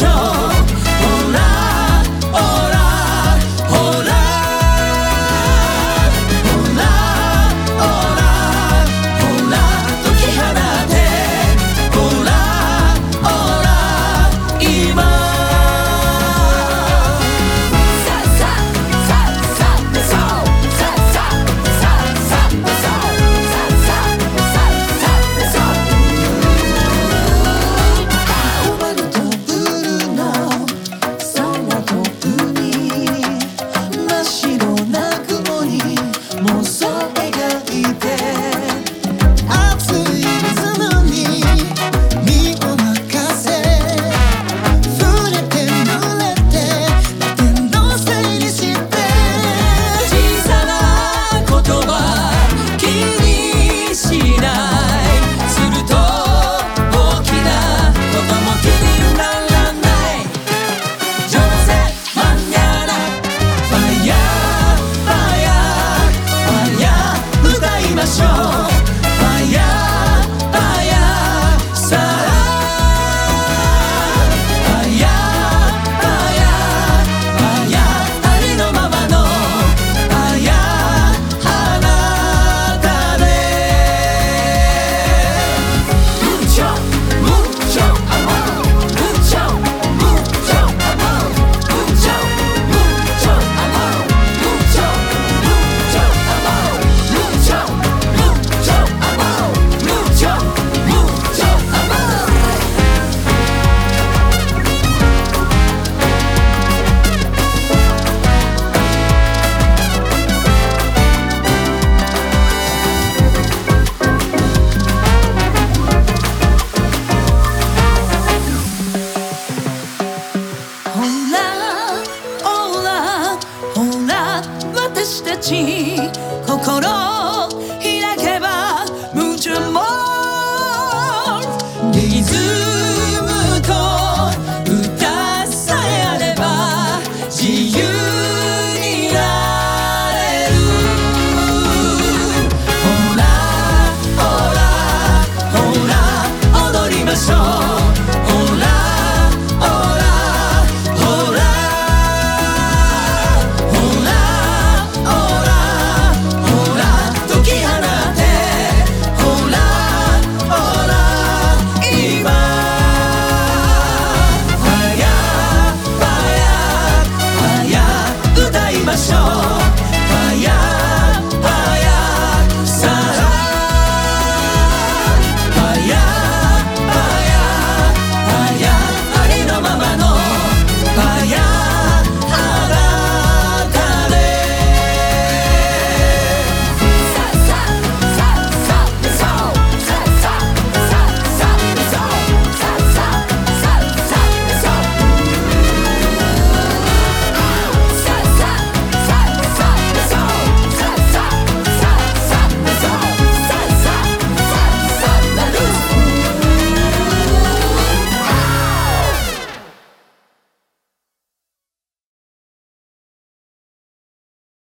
show all. 私たち心